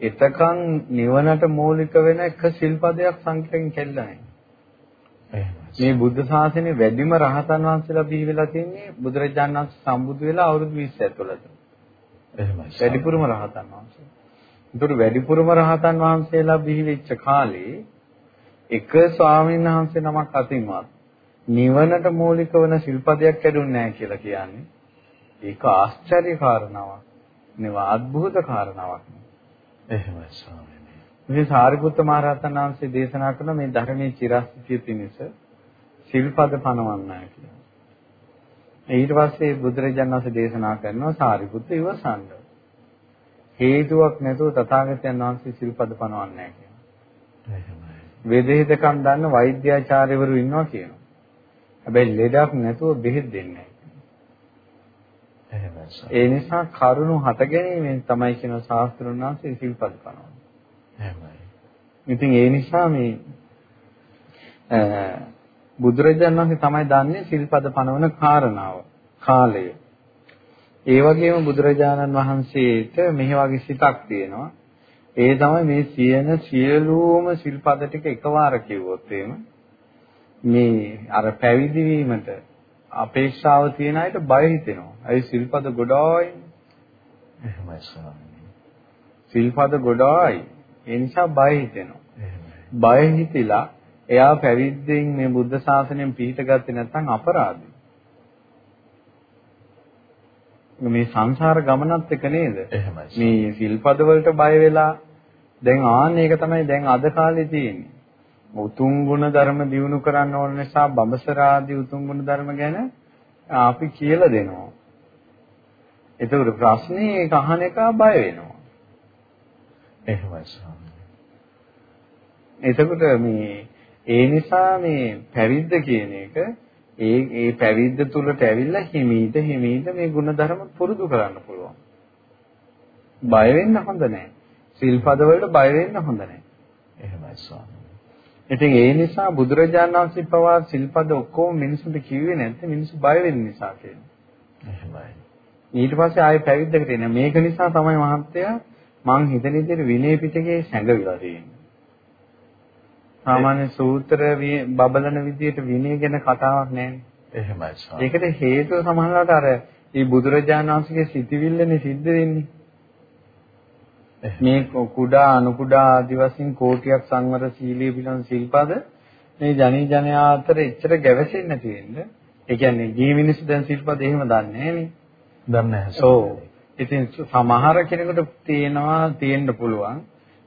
එතකන් නිවනට මූලික වෙන එක සිල්පදයක් සංකේතයෙන් කෙල්ලා නැහැ. මේ බුද්ධ ශාසනයේ වැඩිම රහතන් වහන්සේලා බිහි වෙලා තියෙන්නේ බුදුරජාණන් වහන්සේ සම්බුදු වෙලා අවුරුදු 20 ඇතුළත. එහෙමයි. වැඩිපුරම රහතන් වහන්සේ. ඒතර වැඩිපුරම රහතන් වහන්සේලා බිහි වෙච්ච කාලේ එක ස්වාමීන් වහන්සේ නමක් අතින්වත් නිවනට මූලික වන ශිල්පදයක් කැඩුන්නේ නැහැ කියලා කියන්නේ ඒක ආශ්චර්ය කාරණාවක්. නෙවෙයි අద్భుත කාරණාවක්. එහෙමයි ස්වාමීනි. මේ සාරිපුත්ත මහ රහතන් වහන්සේ දේශනා කරන මේ ධර්මයේ චිරස්ථිතිය පිණිස ශිල්පද පනවන්නයි කියලා. ඊට පස්සේ බුදුරජාණන් වහන්සේ දේශනා කරනවා සාරිපුත්ත ඉවසන්න. හේතුවක් නැතුව තථාගතයන් වහන්සේ ශිල්පද පනවන්නේ නැහැ කියලා. එහෙමයි. වේදහිතකම් දන්න වෛද්‍යාචාර්යවරු ඉන්නවා කියනවා. හැබැයි ලෙඩක් නැතුව බෙහෙත් දෙන්නේ ඒ නිසා කරුණු හට ගැනීමෙන් තමයි කියන ශාස්ත්‍රඥ වහන්සේ සිල්පද කරනවා. එහෙමයි. ඉතින් ඒ නිසා මේ බුදුරජාණන් වහන්සේ තමයි දන්නේ සිල්පද පනවන කාරණාව කාලය. ඒ වගේම බුදුරජාණන් වහන්සේට මෙහි වගේ සිතක් තියෙනවා. ඒ තමයි මේ සියන සියලුම සිල්පද ටික එකවර කිව්වොත් එහෙම මේ අර පැවිදි වීමට අපේක්ෂාව තියෙන අයට බය හිතෙනවා. අයි සිල්පද ගොඩායි. එහෙමයි ස්වාමීනි. සිල්පද ගොඩායි. ඒ නිසා බය හිතෙනවා. බය හිතිලා එයා පැවිද්දෙන් මේ බුද්ධ ශාසනයෙන් පිහිට ගත්තේ නැත්නම් අපරාධයි. මේ සංසාර ගමනත් එක නේද? එහෙමයි. මේ සිල්පද වලට බය වෙලා දැන් ආන්න ඒක තමයි දැන් අද කාලේ තියෙන්නේ. උතුම් ගුණ ධර්ම දියුණු කරන්න ඕන නිසා බඹසර ආදී උතුම් ගුණ ධර්ම ගැන අපි කියලා දෙනවා. ඒතකොට ප්‍රශ්නේ ඒක අහන එක බය වෙනවා. එහෙමයි ස්වාමී. එතකොට මේ ඒ නිසා මේ පැවිද්ද කියන එක ඒ ඒ පැවිද්ද තුලට ඇවිල්ලා හිමීට හිමීට මේ ಗುಣධර්ම පුරුදු කරන්න පුළුවන්. බය වෙන්න හොඳ නැහැ. සිල්පද වලට බය වෙන්න හොඳ නැහැ. එහෙමයි ස්වාමී. ඉතින් ඒ නිසා බුදුරජාණන් වහන්සේ පවා සිල්පද ඔක්කොම මිනිසුන්ට කිව්වේ නැත්නම් මිනිස්සු බය වෙන්න නිසා කියන්නේ. එහෙමයි. ඊට පස්සේ ආයෙ පැවිද්දකට එන මේක නිසා තමයි මහත්තයා මං හිතන විදිහට විනය පිටකේ සැඟවිලා තියෙන්නේ. සාමාන්‍ය සූත්‍ර බබලන විදිහට විනය ගැන කතාවක් නැහැ. එහෙමයි. ඒකට හේතුව සමහරවිට අර මේ බුදුරජාණන් වහන්සේගේ සිටිවිල්ලනේ සිද්ධ වෙන්නේ. මේ කුඩා අනුකුඩා ආදි වශයෙන් කෝටියක් සංවර සීලයේ පිළිබඳ සිල්පද මේ ජනී ජනයා අතර එච්චර ගැවසෙන්නේ නැති වෙන්න. ඒ කියන්නේ ජී මිනිස්සු දැන් සිල්පද එහෙම දන්නේ නැහනේ. දන්නේ නැහැ. ඔව්. ඉතින් සමහර කෙනෙකුට තියෙනවා තියෙන්න පුළුවන්.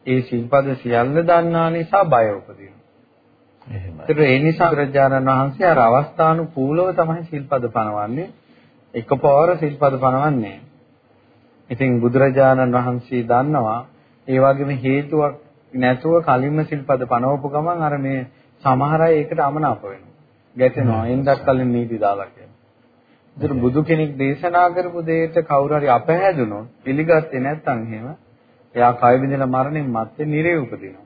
ඒ සිල්පද සියල්ල දන්නා නිසා බය උපදිනවා. එහෙමයි. ඒතර ඒ නිසා බුදුරජාණන් වහන්සේ අර අවස්ථානුකූලව තමයි සිල්පද පනවන්නේ. එකපාර සිල්පද පනවන්නේ ඉතින් බුදුරජාණන් වහන්සේ දන්නවා ඒ වගේම හේතුවක් නැතුව කලින්ම සිල්පද පනවපු ගමන් අර මේ සමහර අය ඒකට අමනාප වෙනවා. ගැටෙනවා. එන්දක් කලින් නීති දාලා. ඒතර බුදු කෙනෙක් දේශනා කරපු දෙයට කවුරු හරි අපහැදුනොත් පිළිගත්තේ නැත්නම් එහෙම එයා කය බිඳලා මරණින් මත්තේ නිරේ උපදිනවා.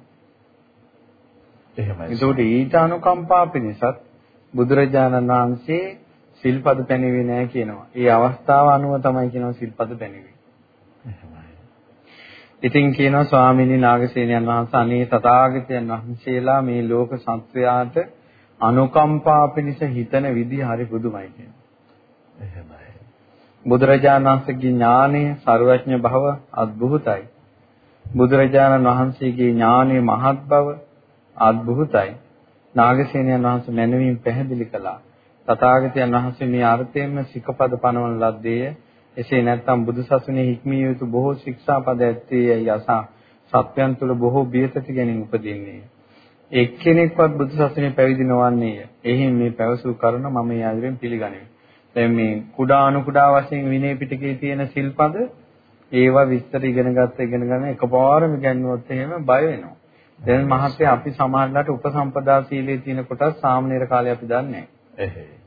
එහෙමයි. ඒකට ඊට අනුකම්පා පිණිසත් බුදුරජාණන් වහන්සේ සිල්පද පැනෙන්නේ නැහැ කියනවා. ඒ අවස්ථාව අනුව තමයි කියනවා සිල්පද පැනෙන්නේ. ඉතින් කියනවා ස්වාමීනි නාගසේනයන් වහන්සේ අනේ තථාගතයන් වහන්සේලා මේ ලෝක සත්වයාට අනුකම්පා පිණිස හිතන විදිහ හරි පුදුමයි කියනවා. එහෙමයි. බුදුරජාණන් වහන්සේගේ ඥානය ਸਰවඥ භව අద్භූතයි. බුදුරජාණන් වහන්සේගේ ඥානය මහත් බව අద్භූතයි. නාගසේනයන් වහන්සේ මනමින් පැහැදිලි කළා. තථාගතයන් වහන්සේ මේ අර්ථයෙන්ම සිකපද පනවන ලද්දේ එසේ නැත්නම් බුදුසසුනේ හික්මිය යුතු බොහෝ ශික්ෂාපද ඇත්තේ යස සත්‍යයන් තුළ බොහෝ බියසති ගැනීම උපදින්නේ. එක්කෙනෙක්වත් බුදුසසුනේ පැවිදි නොවන්නේය. එහිම මේ පැවසූ කරුණ මම මේ ආදරෙන් පිළිගනිමි. දැන් මේ කුඩා අනු කුඩා වශයෙන් විනය පිටකේ තියෙන සිල්පද ඒවා විස්තර ඉගෙන ගත්ත ඉගෙන ගන්න එකපාරම ඉගෙනුවොත් එහෙම බය වෙනවා. දැන් මහත්තයා අපි සමාජලට උපසම්පදා සීලයේ තියෙන කොටස් සාමනීර කාලේ අපි දන්නේ නැහැ.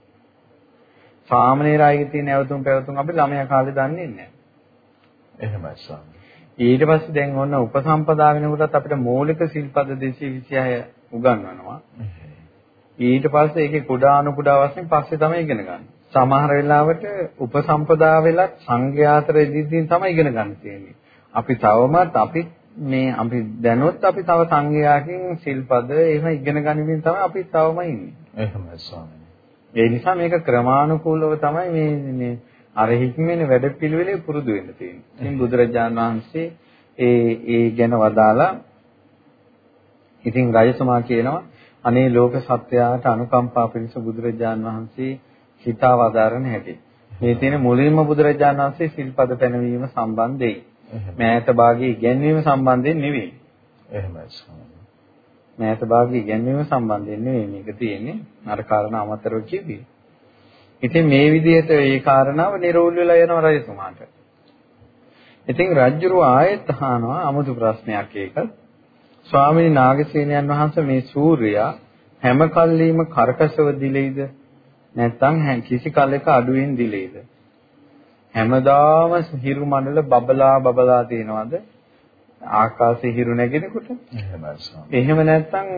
සාමනීර අයගේ තියෙන ඇවතුම් පැවතුම් අපි ළමයා කාලේ දන්නේ නැහැ. එහෙමයි ස්වාමී. ඊට පස්සේ දැන් ඔන්න උපසම්පදා වෙනකොටත් අපිට මූලික සිල්පද 226 උගන්වනවා. ඊට පස්සේ ඒකේ කුඩා අනු කුඩා වශයෙන් පස්සේ තමයි ඉගෙන ගන්න. සමහර වෙලාවට උපසම්පදා වෙලත් සංඝයාතර ඉදිරියෙන් තමයි ඉගෙන ගන්න තියෙන්නේ. අපි තවමත් අපි මේ අපි දැනොත් අපි තව සංඝයාකින් සිල්පද එහෙම ඉගෙන ගනිමින් තමයි අපි තවම ඉන්නේ. එහෙමයි ස්වාමීනි. ඒ නිසා මේක ක්‍රමානුකූලව තමයි මේ මේ අර හික්මෙන වැඩපිළිවෙලේ පුරුදු වෙන්න තියෙන්නේ. ඉතින් බුදුරජාණන් වහන්සේ ඒ ඒ ගැන වදාලා ඉතින් රජතුමා කියනවා අනේ ලෝක සත්‍යයට අනුකම්පා පිණිස බුදුරජාණන් වහන්සේ හිතා වදාරන හැටි. මේ තියෙන මුලින්ම බුදුරජාණන් වහන්සේ සිල්පද පැනවීම සම්බන්ධයි. මෑත භාගයේ ඉගැන්වීම සම්බන්ධයෙන් නෙවෙයි. එහෙමයි ස්වාමීනි. මෑත භාගයේ ඉගැන්වීම සම්බන්ධයෙන් නෙවෙයි මේක තියෙන්නේ. අර කාරණා අමතරව කිව්වේ. ඉතින් මේ විදිහට ඒ කාරණාව නිරෝල් වෙලා යනවා රජතුමාට. ඉතින් රජුරු ආයෙත් අහනවා 아무තු ප්‍රශ්නයක් ඒක. ස්වාමීනි නාගසේනයන් වහන්සේ මේ සූර්යයා හැම කල්ලීම කරකසව දිලෙයිද නැත්නම් කිසි කලයක අඩුවෙන් දිලෙයිද හැමදාම හිරු මණ්ඩල බබලා බබලා තියෙනවද ආකාශයේ හිරු නැගෙනකොට. එහෙම නැත්නම්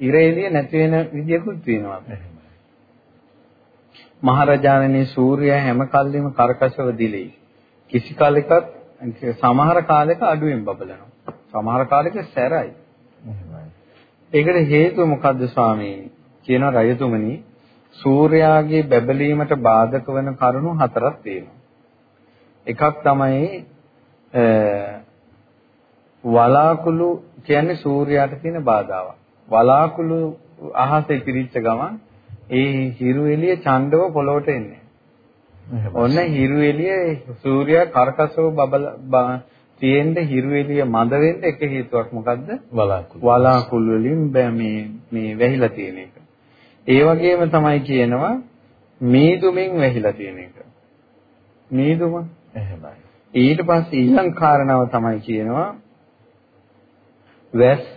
ඉර එළිය නැති වෙන විදියකුත් තියෙනවා. මහරජාණනි සූර්යයා හැම කල්ලිම කරකසව දිලෙයි. කිසි කාලයකත් සමහර කාලයක අඩුවෙන් බබලනවා. සමහර කාලයක සැරයි. ඒකට හේතුව මොකද්ද ස්වාමීනි? කියන රජතුමනි සූර්යාගේ බැබලීමට බාධක වන කරුණු හතරක් තියෙනවා. එකක් තමයි වලාකුළු කියන්නේ සූර්යයාට තියෙන බාධාවක්. වලාකුළු අහසේ පිරිච්ච ගමන් ඒ හිරු එළිය ඡණ්ඩව පොළොවට එන්නේ. ඔන්න හිරු එළිය සූර්යයා කරකසව බබල තියෙන්න හිරු එළිය මඳ වෙන්න එක හේතුවක් මොකද්ද? වලාකුළු. වලාකුළු වලින් මේ මේ වැහිලා තියෙන එක. ඒ වගේම තමයි කියනවා මීදුමින් වැහිලා තියෙන එක. මීදුම එහෙමයි. ඊට පස්සේ ඊළඟ කාරණාව තමයි කියනවා වැස්ස.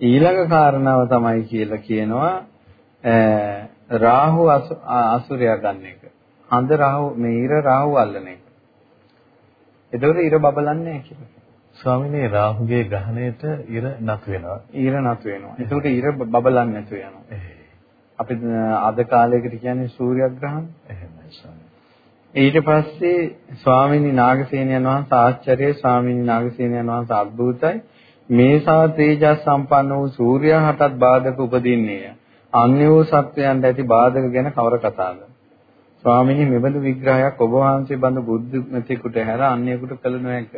ඊළඟ කාරණාව තමයි කියලා කියනවා රාහු අසුරයා ගන්න එක. හඳ රාහු මේ ඉර රාහු අල්ලන එක. එතකොට ඉර බබලන්නේ කියලා. ස්වාමිනේ රාහුගේ ග්‍රහණයට ඉර නතු වෙනවා. ඉර නතු වෙනවා. එතකොට ඉර බබලන්නේ නැතු වෙනවා. අපි අද කාලයකට කියන්නේ සූර්යග්‍රහණ. එහෙමයි ස්වාමී. ඊට පස්සේ ස්වාමීනි නාගසේනයන් වහන්සේ ආශ්චර්යයි. ස්වාමීනි නාගසේනයන් වහන්සේ අద్భుතයි මේසා තේජස් සම්පන්න වූ සූර්යයා හටත් බාධක උපදින්නේය. අන්‍ය වූ සත්වයන්ට ඇති බාධක ගැන කවර කතාවද ස්වාමීනි මෙබඳු විග්‍රහයක් ඔබ වහන්සේ බඳු බුද්ධමතෙකුට හැර අන්‍යයෙකුට කළ නොහැක.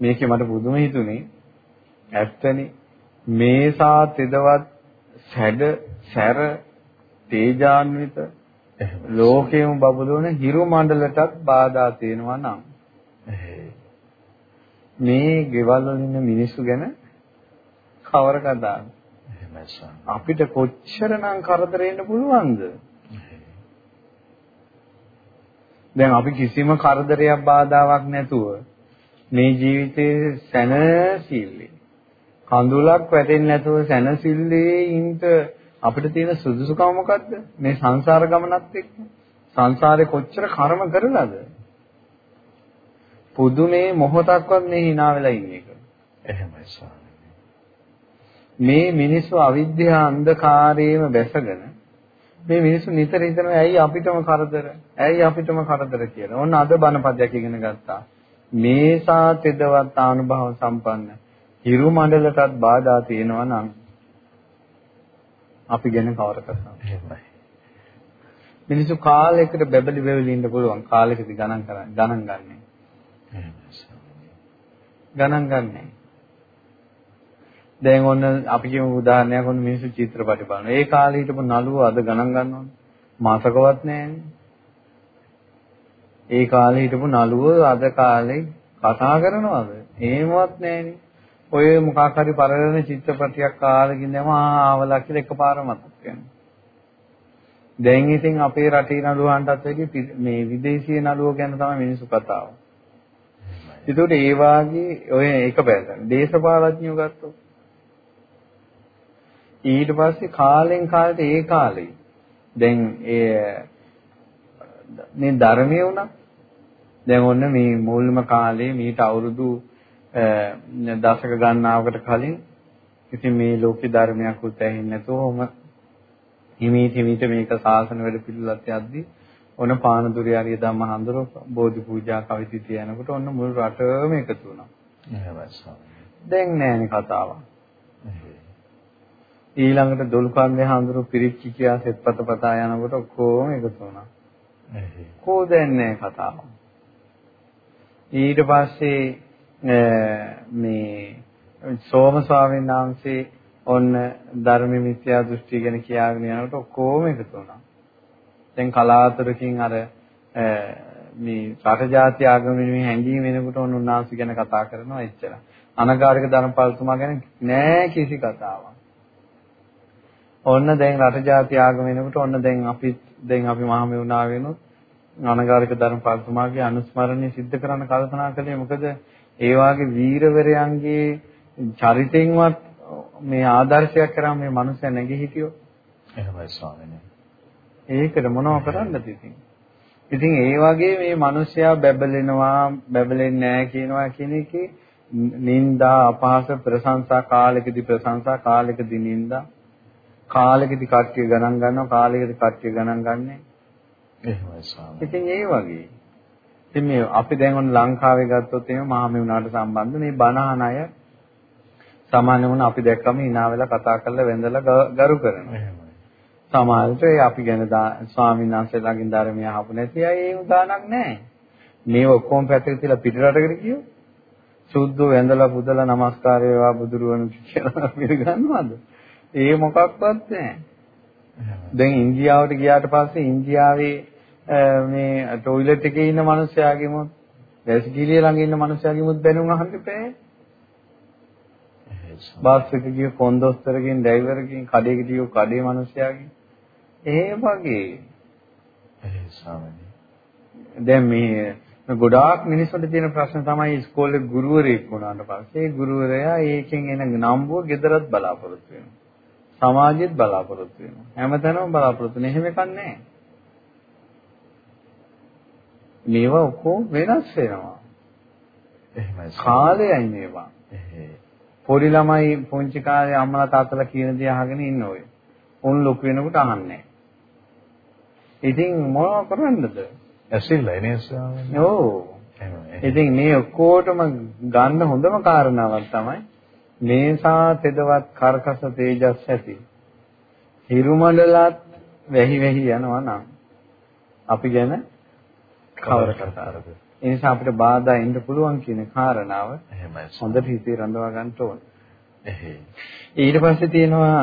මේකේ මට පුදුම හිතුනේ. ඇත්තනි මේසා තෙදවත් සැඩ සැර තේජාන්විත ලෝකෙම බබළුන හිරු මණ්ඩලටත් බාධා තියෙනවා නම්. මේ ගෙවල් වල ඉන්න මිනිස්සු ගැන කවර කතාවද අපිට කොච්චරනම් කරදරෙන්න පුළුවන්ද? දැන් අපි කිසිම කරදරයක් බාධාවක් නැතුව මේ ජීවිතයේ සැනසෙල්ලේ කඳුලක් වැටෙන්නේ නැතුව සැනසෙල්ලේ ඉන්න අපිට තියෙන සුදුසුකම මොකද්ද? මේ සංසාර ගමනත් එක්ක. සංසාරේ කොච්චර කර්ම කරලාද? පුදුමේ මොහොතක්වත් මේ hina වෙලා ඉන්නේ එක. එහෙමයි ස්වාමී. මේ මිනිස්සු අවිද්‍යාව අන්ධකාරයේම බැසගෙන මේ මිනිස්සු නිතර හිතනවා ඇයි අපිටම කරදර? ඇයි අපිටම කරදර කියලා. ඔන්න අද බණපදයක් ඉගෙන ගත්තා. මේසා තෙදවත් ආනුභව සම්පන්න හිරු මණ්ඩලටත් බාධා තියෙනවා නම් අපි ගැන කවර? එහෙමයි. මිනිස්සු කාලයකට බබලි බබලි ඉන්න පුළුවන් කාලයකදී ගණන් කරන්නේ ගණන් ගන්නෑ. ගණන් ගන්නෑ. දැන් ඔන්න අපි කියමු උදාහරණයක් ඔන්න මිනිස්සු චිත්‍රපටි බලනවා. ඒ කාලේ හිටපු නළුව අද ගණන් ගන්නවද? මාසකවත් නෑනේ. ඒ කාලේ හිටපු නළුව අද කාලේ කතා කරනවද? එහෙමවත් නෑනේ. ඔය මොකක් හරි පරණ චිත්‍රපටයක් ආවකින් දැම ආවලා කියලා එකපාර මතක් වෙනවා. දැන් ඉතින් අපේ රටේ නළුවන්ටත් වැඩි මේ විදේශීය නළුවෝ ගැන තමයි මිනිස්සු කතාව. ඒකට ඒ වාගේ ඔය එක පැත්තක් දේශපාලඥයෝ ගත්තොත් ඊට පස්සේ කාලෙන් කාලට ඒ කාලේ දැන් ඒ මේ ධර්මයේ උනා දැන් ඔන්න මේ මුල්ම කාලේ මීට අවුරුදු දශක ගණනාවකට කලින් ඉතින් මේ ලෝකේ ධර්මයක් උත් ඇහෙන්නේ නැතුවම හිමීට හිමීට මේක සාසන වැඩ පිළිවෙලත් යද්දී ඔන්න පානදුරිය ආරිය ධම්ම හඳුර බෝධි පූජා කවිතිතිය යනකොට ඔන්න මුළු රටම එකතු වුණා. දැන් නෑනේ කතාවක්. ඊළඟට දොල්කන්දේ හඳුරු පිරිච්චි කියා සෙත්පත පතා යනකොට ඔක්කොම එකතු වුණා. කෝ දැන් නෑ කතාව. ඊට පස්සේ මේ සෝම ස්වාමීන් වහන්සේ ඔන්න ධර්ම මිත්‍යා දෘෂ්ටි ගැන කියාගෙන යනකොට ඔක්කොම එකතු වුණා. දැන් කලාතුරකින් අර මේ රටජාති ආගමේ හැංගීම් වෙනකොට ඔන්න උන්වහන්සේ ගැන කතා කරනවා එච්චර. අනගාරික ධර්මපාලතුමා ගැන නෑ කිසි කතාවක්. ඔන්න දැන් රටජාති ආගම වෙනකොට ඔන්න දැන් අපි දැන් අපි මහමෙවුනා වෙනුත් අනගාරික ධර්මපාලතුමාගේ අනුස්මරණය සිද්ධ කරන්න කල්පනා කළේ මොකද ඒ වාගේ වීරවරයන්ගේ චරිතෙන්වත් මේ ආදර්ශයක් කරා මේ මනුස්සයා නැගී හිටියෝ එහෙමයි ස්වාමීනි. ඒකට මොනව කරන්නද ඉතින්? ඉතින් ඒ වගේ මේ මිනිස්සයා බැබලෙනවා බැබලෙන්නේ නැහැ කියනවා කියන එකේ නින්දා අපහාස ප්‍රශංසා කාලෙකදී ප්‍රශංසා කාලෙකදී නින්දා. කාලෙකදී කට්ටිය ගණන් ගන්නවා කාලෙකදී කට්ටිය ගණන් ගන්නෑ. එහෙමයි ස්වාමී. ඉතින් ඒ වගේ ඉතින් මේ අපි දැන් ඔන්න ලංකාවේ ගත්තොත් එහෙම මහමෙවුනාට සම්බන්ධ මේ බණහන අය සාමාන්‍ය වුණ අපි දැක්කම hina වෙලා කතා කරලා වැඳලා ගරු කරනවා. එහෙමයි. සමහරවිට අපි ගැන ස්වාමීන් වහන්සේලාගෙන් ධර්මය අහපු නැති අය ඒ උදානක් නැහැ. මේ ඔක්කොම පැත්තක තියලා පිටරටකට ගියෝ සුද්ධෝ වැඳලා පුදලා নমස්කාරය වේවා බුදුරුවණට කියලා පිළිගන්නවද? ඒ මොකක්වත් නැහැ. දැන් ඉන්දියාවට ගියාට පස්සේ ඉන්දියාවේ මේ টয়ලට් එකේ ඉන්න මිනිස්සයාගෙමුත් වැසිකිළිය ළඟ ඉන්න මිනිස්සයාගෙමුත් බැනුම් අහන්න බෑ. බස් එක ගිය කොන්දොස්තරගෙන් ඩ්‍රයිවර්ගෙන් කඩේකට ගිය කඩේ මිනිස්සයාගෙන් ඒ වගේ. දැන් මේ ගොඩාක් මිනිස්සුන්ට තියෙන ප්‍රශ්න තමයි ඉස්කෝලේ ගුරුවරයෙක් වුණාට පස්සේ ගුරුවරයා ඒකෙන් එන නම්බුව ගෙදරත් බලාපොරොත්තු වෙනවා. සමාජෙත් බලාපොරොත්තු වෙනවා. හැමතැනම බලාපොරොත්තු වෙන. එහෙම එකක් නැහැ. මේවා ඔක්කොම වෙනස් වෙනවා. එහෙමයි. කාලයයි මේවා. පොඩි ළමයි පුංචි කාලේ අම්මලා තාත්තලා කියන දේ අහගෙන ඉන්න ඔය. උන් ලොකු වෙනකොට අහන්නේ ඉතින් මොනව කරන්නද? ඇසිල්ලා එනේ ස්වාමීනි. ඔව්. ඉතින් මේ ඔක්කොටම ගන්න හොඳම කාරණාවක් තමයි මේසා තෙදවත් කරකස තේජස් ඇති. හිරුමඩලත් වැහි වැහි යනවා නම් අපි ගැන කවර කතාවද? ඒ නිසා අපිට බාධා එන්න පුළුවන් කියන කාරණාව එහෙමයි. හොඳට හිතේ රඳවා ගන්න ඕන. එහෙයි. ඊට පස්සේ තියෙනවා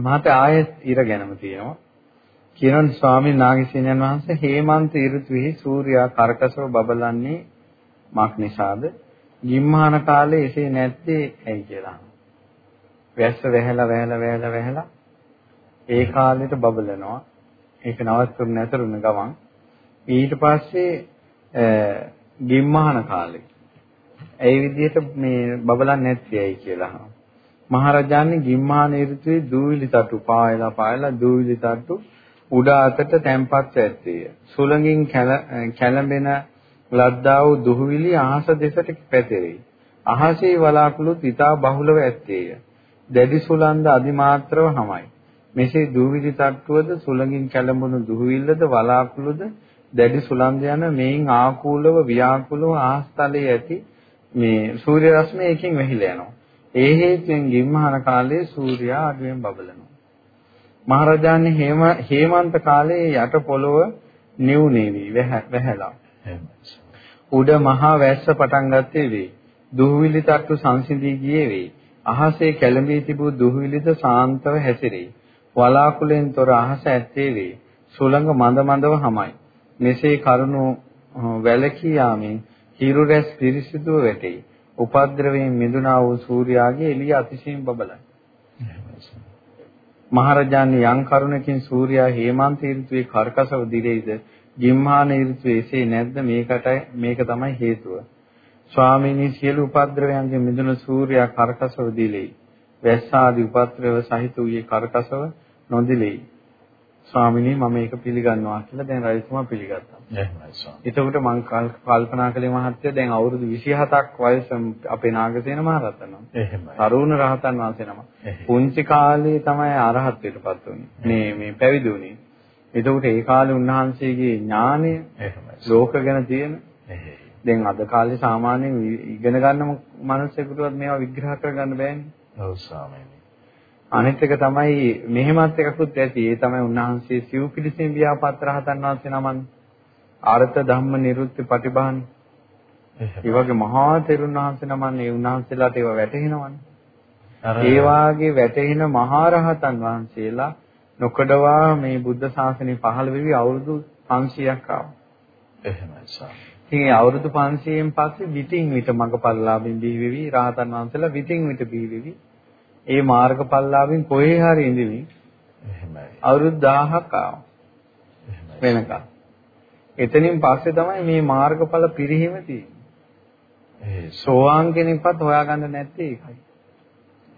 මහත ආයෙත් ඉර ගැනම තියෙනවා. කියනවා ස්වාමීන් නාගසේනයන් වහන්සේ හේමන්ත ඍතුෙහි සූර්යා කරකසව බබලන්නේ මක් නිසාද? ගිම්හාන කාලේ එසේ නැත්තේ ඇයි කියලා. වැස්ස වැහැලා වැහැලා වැහැලා වැහැලා ඒ කාලෙට බබලනවා. ඒක නවත්තුන නැතරුන ගමන් ඊට පස්සේ ගිම්මහන කාලේ ඒ විදිහට මේ බබලන්නේ නැති ඇයි කියලා අහනවා. මහරජාණන් ගිම්මහන ඍතුවේ දූවිලි තට්ටු පායලා පායලා දූවිලි තට්ටු උඩ අතට තැම්පත් ඇත්තේය. සුළඟින් කැළඹෙන ලද්දා වූ දුහවිලි අහස දෙසට පැතිරෙයි. අහසේ වලාකුළුත් ඊතා බහුලව ඇත්තේය. දැඩි සුළංද අදිමාත්‍රව හමයි. මෙසේ දුහවිලි තට්ටුවද සුළඟින් කැළඹුණු දුහවිල්ලද වලාකුළුද දැඩි සුළංද යන මේන් ආකූලව ව්‍යාකූලව ආස්තලයේ ඇති මේ සූර්ය රශ්මිය එකකින් වැහිලා යනවා. ඒ හේතුවෙන් ගිම්මහන කාලයේ සූර්යයා අඩුවෙන් බබලනවා. මහරජාණන් හේමන්ත කාලයේ යට පොළව නිවුනේවි වැහැලා. උඩ මහා වැස්ස පටන් ගත්තේ වේ. දුහවිලි තට්ටු සංසිඳී ගියේ වේ. අහසේ කැළඹී තිබූ දුහවිලිද සාන්තව හැසිරෙයි. වලාකුලෙන් තොර අහස ඇත්තේ වේ. සුළඟ මඳ මඳව හමයි. මෙසේ කරුණු වැලකී යාමෙන් හිරු රැස් පිරිසිදුව වැටෙයි. උපද්‍රවයෙන් මිදුණා වූ සූර්යාගේ එළිය අතිශයින් බබලයි. මහරජාණන් යම් කරුණකින් සූර්යා හේමන්ත ඍතුවේ කර්කසව දිරෙයිද ජිම්මාන ඍතුවේ එසේ නැද්ද මේකට මේක තමයි හේතුව. ස්වාමීනි සියලු උපද්‍රවයන්ගෙන් මිදුණු සූර්යා කර්කසව දිලෙයි. වැස්සාදී උපද්‍රව සහිත වූයේ කර්කසව නොදිලෙයි. ස්වාමිනී මම මේක පිළිගන්නවා කියලා දැන් රජතුමා පිළිගත්තා. එහෙමයි ස්වාමී. එතකොට මම කල්පනා කළේ මහත්තයා දැන් අවුරුදු 27ක් වයස අපේ නාගසේන මහරහතන් වහන්සේ. එහෙමයි. තරුණ රහතන් වහන්සේ නම. පුංචි කාලේ තමයි අරහත්ත්වයටපත් වුනේ. මේ මේ පැවිදි වුනේ. එතකොට ඒ කාලේ උන්වහන්සේගේ ඥානය එහෙමයි. ලෝක ගැන තියෙන දැන් අද කාලේ සාමාන්‍යයෙන් ඉගෙන ගන්න මනුස්සයෙකුටවත් මේවා විග්‍රහ කරගන්න බෑනේ. ඔව් ස්වාමීනි. අනිත් එක තමයි මෙහෙමත් එකකුත් ඇති. ඒ තමයි උන්වහන්සේ සිව් පිළිසින් ව්‍යාපත් රහතන් වහන්සේ නමන් ආර්ථ ධම්ම නිරුත්ති පටිභාන. ඒ වගේ මහා තෙරුන් වහන්සේ නමන් ඒ උන්වහන්සේලාට ඒවා වැටහෙනවනේ. ඒ වාගේ වැටහෙන මහා රහතන් වහන්සේලා නොකඩවා මේ බුද්ධ ශාසනය පහළ වෙවි අවුරුදු 500ක් ආවා. එහෙමයි සාරා. ඉතින් අවුරුදු 500න් පස්සේ විтин විට මඟපල්ලාමින් බිහි වෙවි රහතන් වහන්සේලා විтин විට බිහි වෙවි. ඒ මාර්ගඵලලාභින් කොහේ හරි ඉඳිමින් එහෙමයි. අවුරුදු 1000ක් ආවා. වෙනකම්. එතනින් පස්සේ තමයි මේ මාර්ගඵල පිරිහීම තියෙන්නේ. සෝවාන් කෙනෙක්වත් හොයාගන්න නැත්තේ ඒකයි.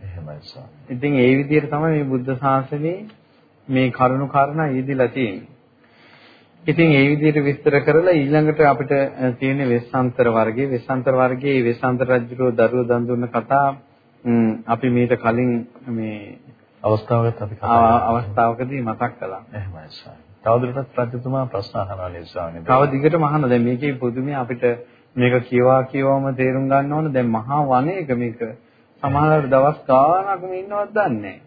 එහෙමයි ස්වාමී. ඉතින් ඒ විදිහට තමයි මේ බුද්ධ ශාසනයේ මේ කරුණු කාරණා යෙදිලා තියෙන්නේ. ඉතින් ඒ විදිහට විස්තර කරලා ඊළඟට අපිට තියෙන වෙස්සාන්තර වර්ගයේ වෙස්සාන්තර වර්ගයේ වෙස්සාන්තර රජුගේ දරුව දන් දුන්න කතා අපි මීට කලින් මේ අවස්ථාවකත් අපි කතා අවස්ථාවකදී මතක් කළා. එහෙමයි ස්වාමී. තවදුරටත් රජතුමා ප්‍රශ්න අහනවා නේද ස්වාමීනි? තව දිගටම අහන්න. දැන් මේකේ පුදුමයි අපිට මේක කියවා කියවම තේරුම් ගන්න ඕන. දැන් මහා වනයේක මේක සමහරවිට දවස් ගාණක් මේ ඉන්නවත් දන්නේ නැහැ.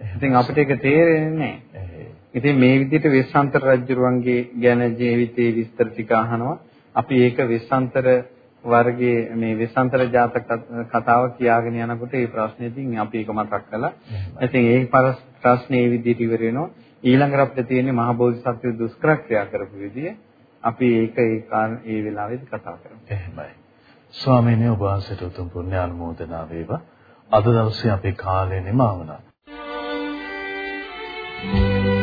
ඉතින් අපිට ඒක තේරෙන්නේ නැහැ. ඉතින් මේ විදිහට වෙස්සන්තර රජුරුවන්ගේ ගැන ජීවිතේ විස්තර ටික අහනවා. අපි ඒක වෙස්සන්තර වර්ගයේ මේ විසන්තර ජාතක කතාව කියාගෙන යනකොට මේ ප්‍රශ්නේදී අපි ඒක මතක් කළා. ඉතින් ඒ ප්‍රශ්නේ මේ විදිහට ඉවර වෙනවා. ඊළඟට අපිට තියෙන්නේ මහ බෝධිසත්ව දුෂ්කරක්‍රියා කරපු විදිය. අපි ඒක ඒ ඒ වෙලාවේදී කතා කරමු. එහෙමයි. ස්වාමීන් වහන්සේට උතුම් පුණ්‍ය ආනුමෝදනා වේවා. අද දවසේ අපේ කාලය නිමවනවා. Thank you.